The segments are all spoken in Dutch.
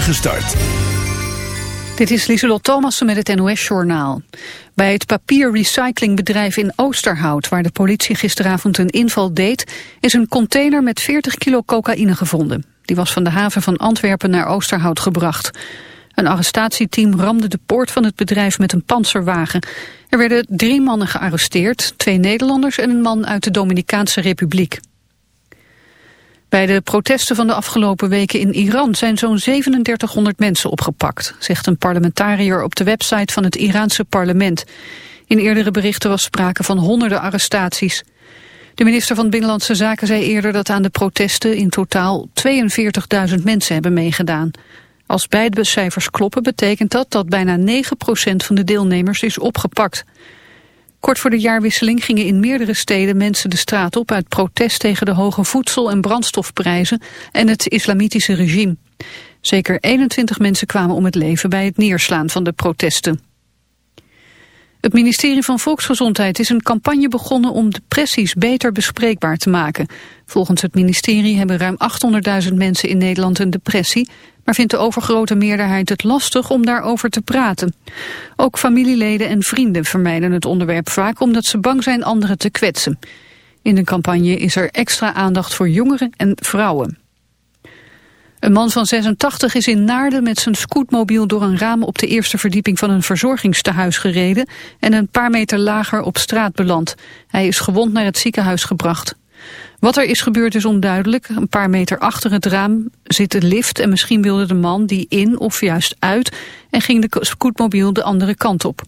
start. Dit is Lieselot Thomassen met het NOS-journaal. Bij het papierrecyclingbedrijf in Oosterhout... waar de politie gisteravond een inval deed... is een container met 40 kilo cocaïne gevonden. Die was van de haven van Antwerpen naar Oosterhout gebracht. Een arrestatieteam ramde de poort van het bedrijf met een panzerwagen. Er werden drie mannen gearresteerd, twee Nederlanders en een man uit de Dominicaanse Republiek. Bij de protesten van de afgelopen weken in Iran zijn zo'n 3700 mensen opgepakt, zegt een parlementariër op de website van het Iraanse parlement. In eerdere berichten was sprake van honderden arrestaties. De minister van Binnenlandse Zaken zei eerder dat aan de protesten in totaal 42.000 mensen hebben meegedaan. Als beide cijfers kloppen betekent dat dat bijna 9% van de deelnemers is opgepakt. Kort voor de jaarwisseling gingen in meerdere steden mensen de straat op uit protest tegen de hoge voedsel- en brandstofprijzen en het islamitische regime. Zeker 21 mensen kwamen om het leven bij het neerslaan van de protesten. Het ministerie van Volksgezondheid is een campagne begonnen om depressies beter bespreekbaar te maken. Volgens het ministerie hebben ruim 800.000 mensen in Nederland een depressie, maar vindt de overgrote meerderheid het lastig om daarover te praten. Ook familieleden en vrienden vermijden het onderwerp vaak omdat ze bang zijn anderen te kwetsen. In de campagne is er extra aandacht voor jongeren en vrouwen. Een man van 86 is in Naarden met zijn scootmobiel door een raam op de eerste verdieping van een verzorgingstehuis gereden en een paar meter lager op straat beland. Hij is gewond naar het ziekenhuis gebracht. Wat er is gebeurd is onduidelijk. Een paar meter achter het raam zit de lift en misschien wilde de man die in of juist uit en ging de scootmobiel de andere kant op.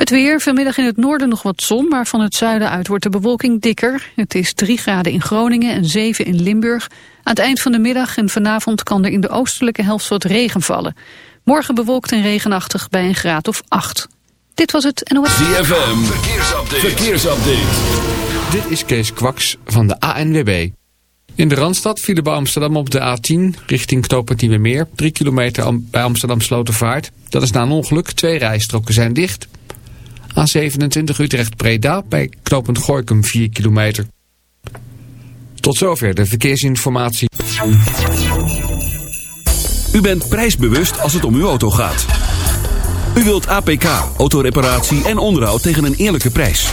Het weer, vanmiddag in het noorden nog wat zon, maar van het zuiden uit wordt de bewolking dikker. Het is 3 graden in Groningen en 7 in Limburg. Aan het eind van de middag en vanavond kan er in de oostelijke helft wat regen vallen. Morgen bewolkt en regenachtig bij een graad of 8. Dit was het NOS. Verkeersupdate. verkeersupdate. Dit is Kees Kwaks van de ANWB. In de Randstad vielen bij Amsterdam op de A10 richting knooppunt Meer. 3 kilometer bij Amsterdam Slotervaart. Dat is na een ongeluk. Twee rijstroken zijn dicht. A27 Utrecht-Preda bij knooppunt Gorkum 4 kilometer. Tot zover de verkeersinformatie. U bent prijsbewust als het om uw auto gaat. U wilt APK, autoreparatie en onderhoud tegen een eerlijke prijs.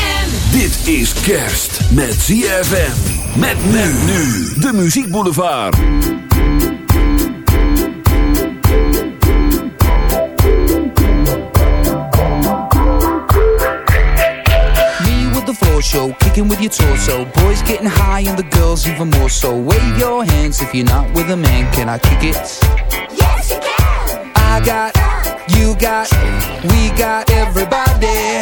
Dit is kerst met ZFM. Met men nu. De Muziek Boulevard. Me with the floor show, kicking with your torso. Boys getting high and the girls even more so. Wave your hands if you're not with a man. Can I kick it? Yes, you can. I got, you got, we got everybody.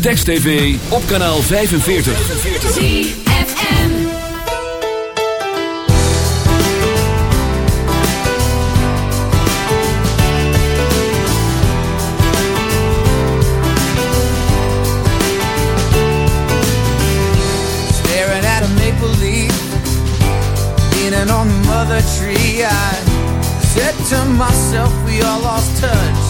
Text TV op kanaal 45. 45. on the mother tree I said to myself we all lost touch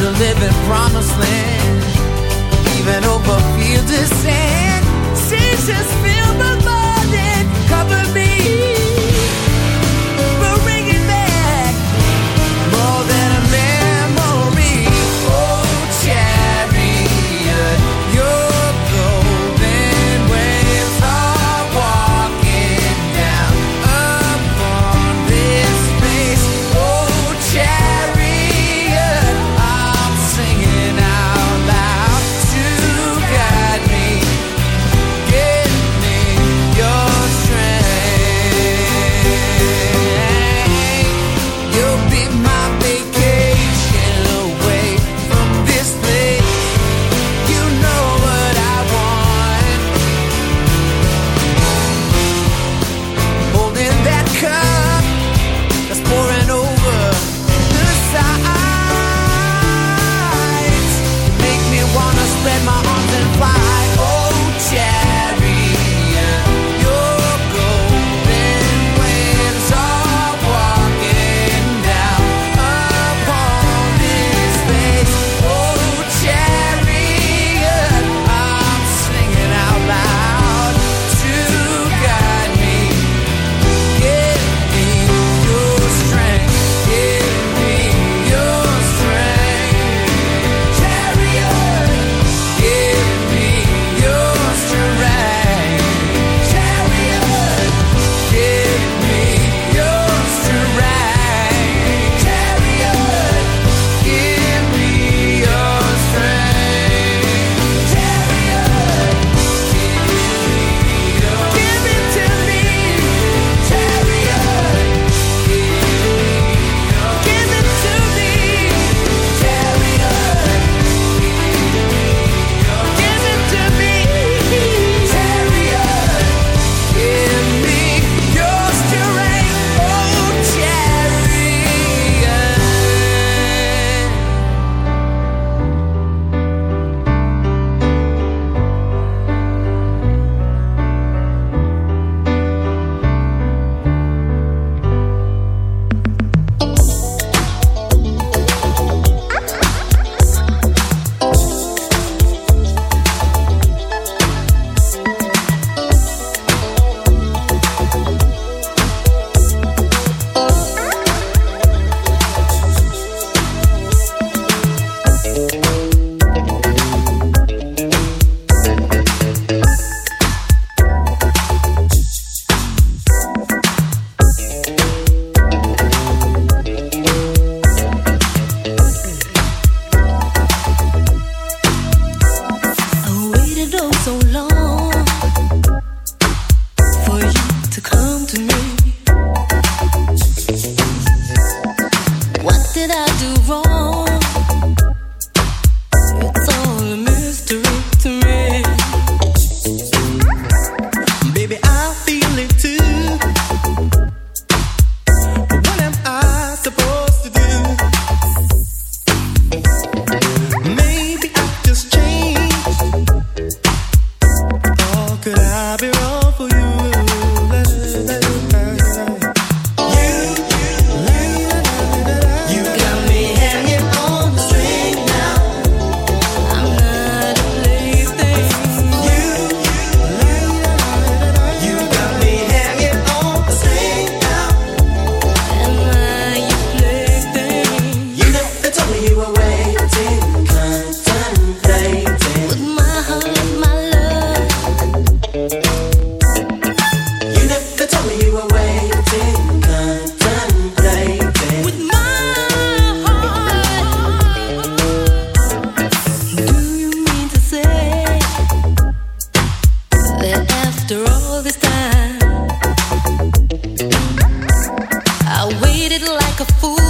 To live in promised land, even over fields of sand. like a fool.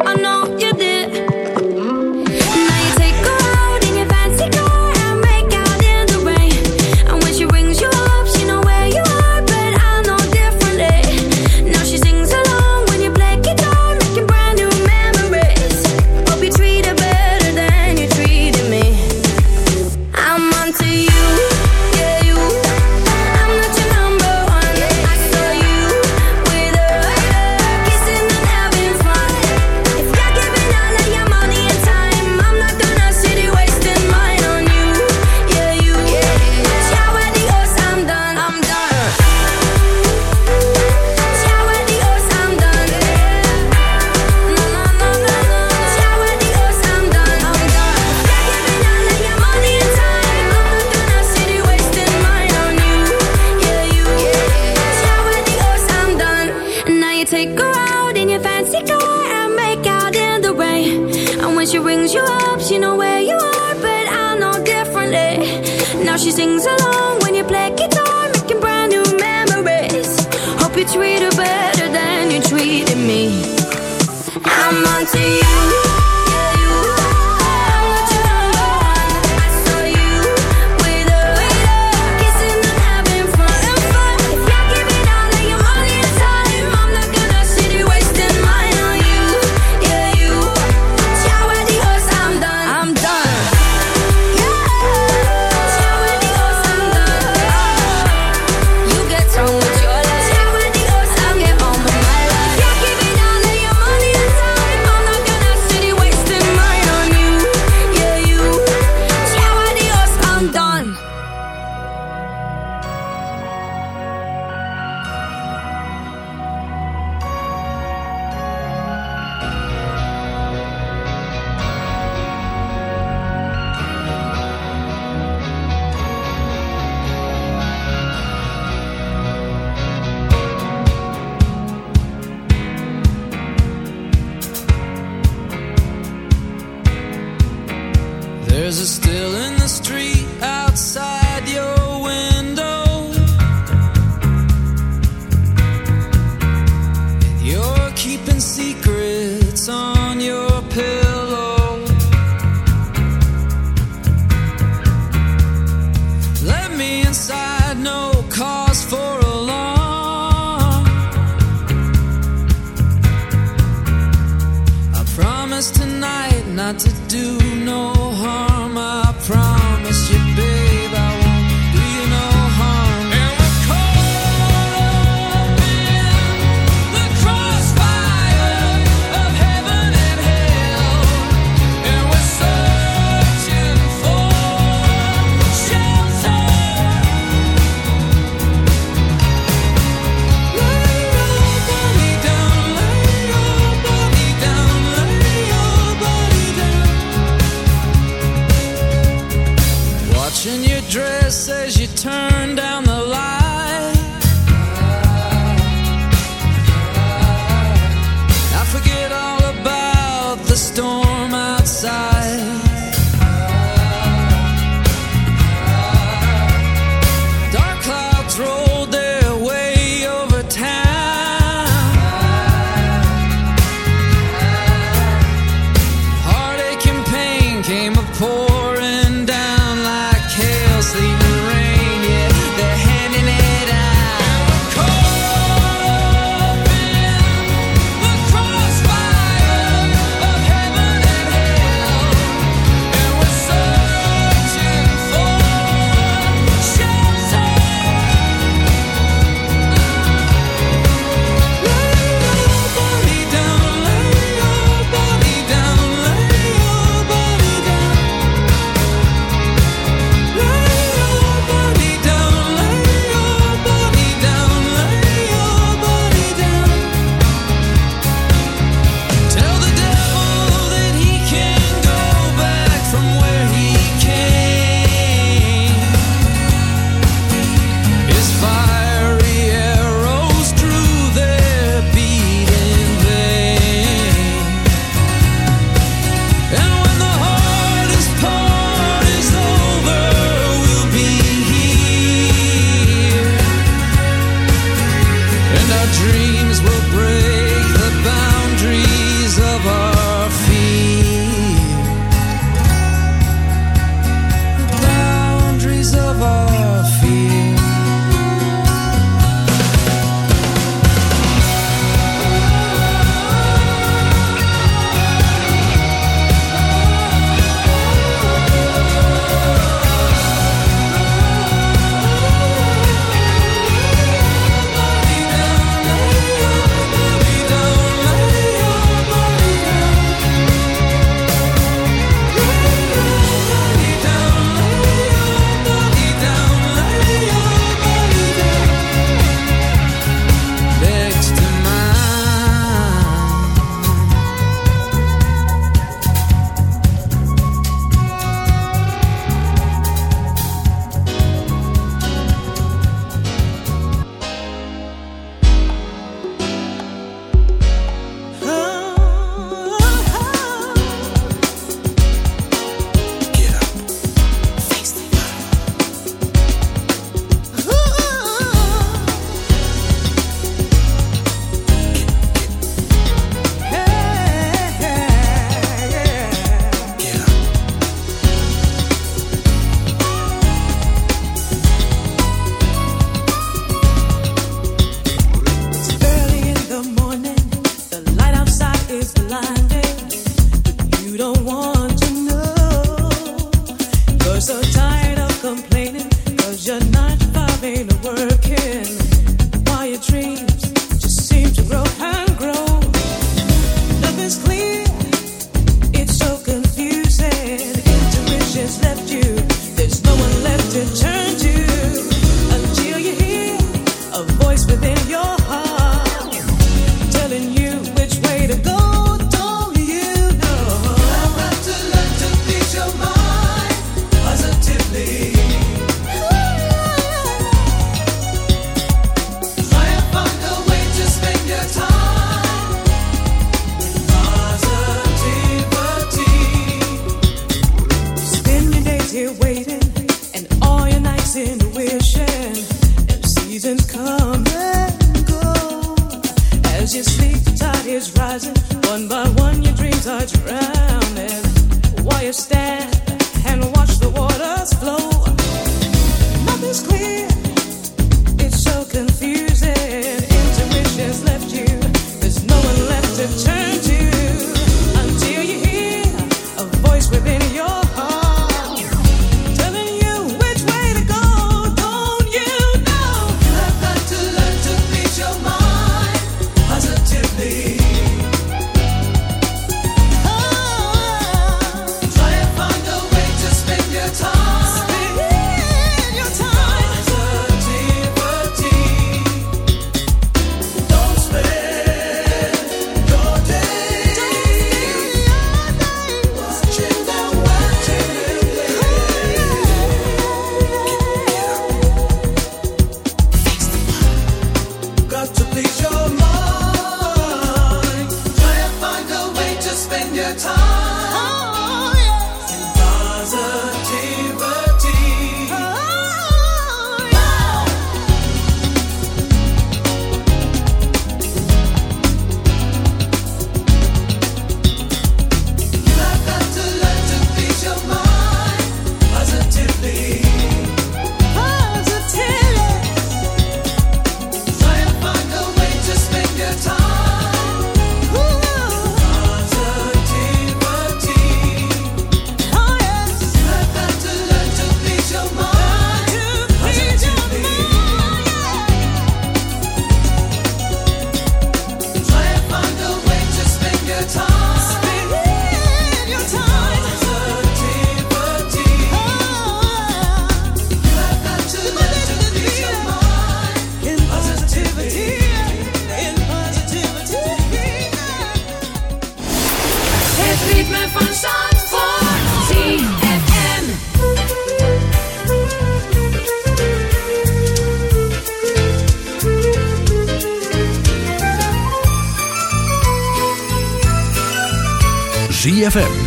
Is a still in the street outside.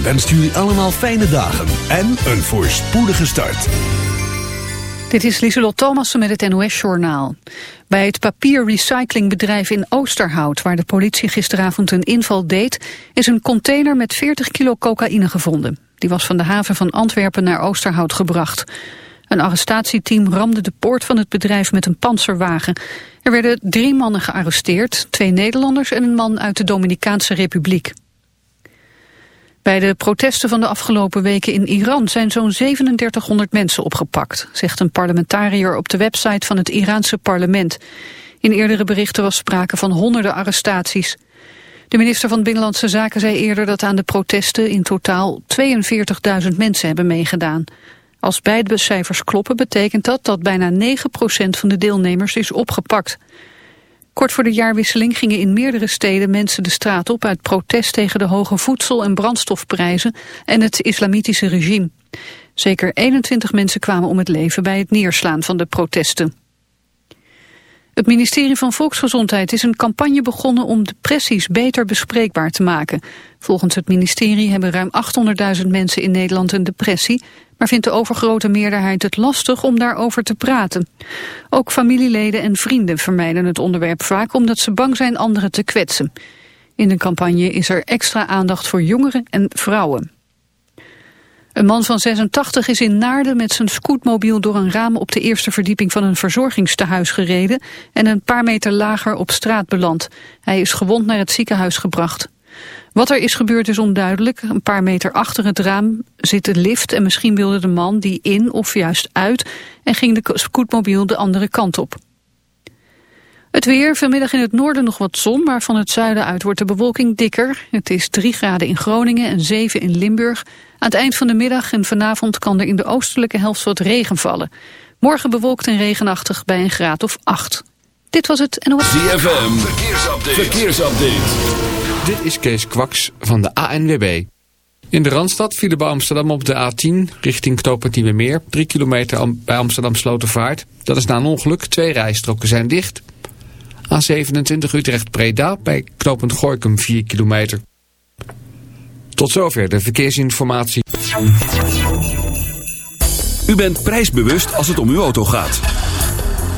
Wenst jullie allemaal fijne dagen en een voorspoedige start. Dit is Lieselot Thomassen met het NOS-journaal. Bij het papierrecyclingbedrijf in Oosterhout... waar de politie gisteravond een inval deed... is een container met 40 kilo cocaïne gevonden. Die was van de haven van Antwerpen naar Oosterhout gebracht. Een arrestatieteam ramde de poort van het bedrijf met een panzerwagen. Er werden drie mannen gearresteerd, twee Nederlanders... en een man uit de Dominicaanse Republiek. Bij de protesten van de afgelopen weken in Iran zijn zo'n 3700 mensen opgepakt, zegt een parlementariër op de website van het Iraanse parlement. In eerdere berichten was sprake van honderden arrestaties. De minister van Binnenlandse Zaken zei eerder dat aan de protesten in totaal 42.000 mensen hebben meegedaan. Als beide cijfers kloppen betekent dat dat bijna 9% van de deelnemers is opgepakt. Kort voor de jaarwisseling gingen in meerdere steden mensen de straat op uit protest tegen de hoge voedsel- en brandstofprijzen en het islamitische regime. Zeker 21 mensen kwamen om het leven bij het neerslaan van de protesten. Het ministerie van Volksgezondheid is een campagne begonnen om depressies beter bespreekbaar te maken. Volgens het ministerie hebben ruim 800.000 mensen in Nederland een depressie, maar vindt de overgrote meerderheid het lastig om daarover te praten. Ook familieleden en vrienden vermijden het onderwerp vaak omdat ze bang zijn anderen te kwetsen. In de campagne is er extra aandacht voor jongeren en vrouwen. Een man van 86 is in Naarden met zijn scootmobiel door een raam op de eerste verdieping van een verzorgingstehuis gereden en een paar meter lager op straat beland. Hij is gewond naar het ziekenhuis gebracht. Wat er is gebeurd is onduidelijk. Een paar meter achter het raam zit de lift en misschien wilde de man die in of juist uit en ging de scootmobiel de andere kant op. Het weer, vanmiddag in het noorden nog wat zon, maar van het zuiden uit wordt de bewolking dikker. Het is 3 graden in Groningen en 7 in Limburg. Aan het eind van de middag en vanavond kan er in de oostelijke helft wat regen vallen. Morgen bewolkt en regenachtig bij een graad of 8. Dit was het NOS. ZFM, verkeersupdate. verkeersupdate. Dit is Kees Kwaks van de ANWB. In de Randstad vielen bij Amsterdam op de A10 richting knooppunt Nieuwemeer. 3 kilometer am- bij Amsterdam Slotervaart. Dat is na een ongeluk. Twee rijstroken zijn dicht. A27 Utrecht-Breda bij knooppunt Gorkum 4 kilometer. Tot zover de verkeersinformatie. U bent prijsbewust als het om uw auto gaat.